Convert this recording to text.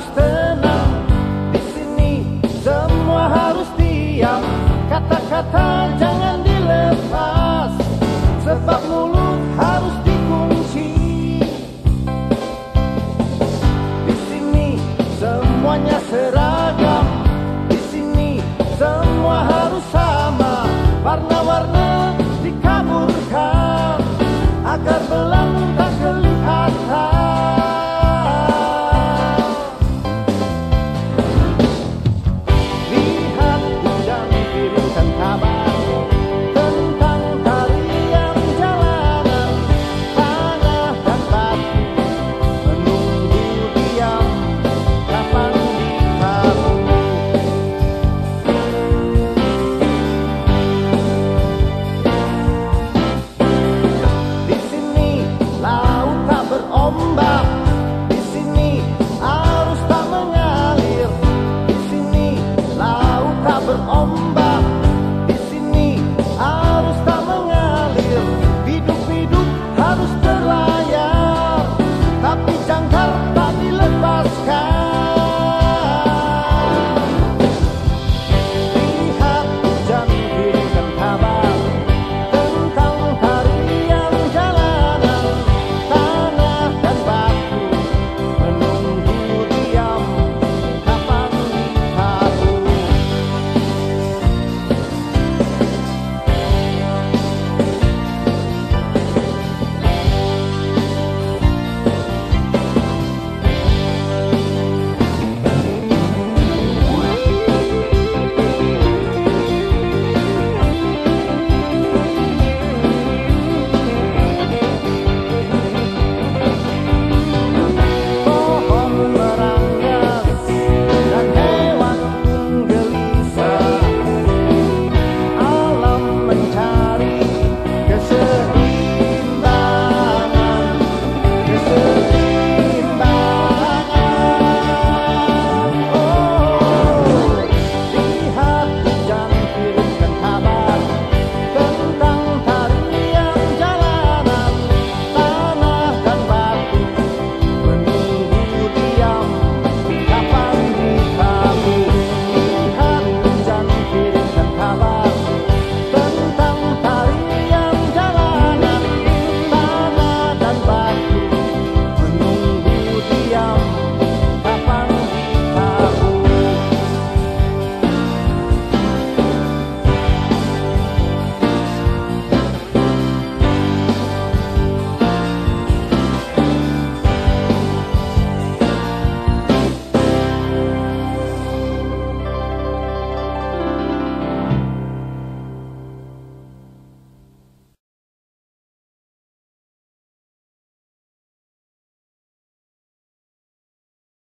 harus tenang. Di sini semua harus diam. Kata-kata jangan dilepas sebab mulut harus dikunci. Di sini semuanya serah.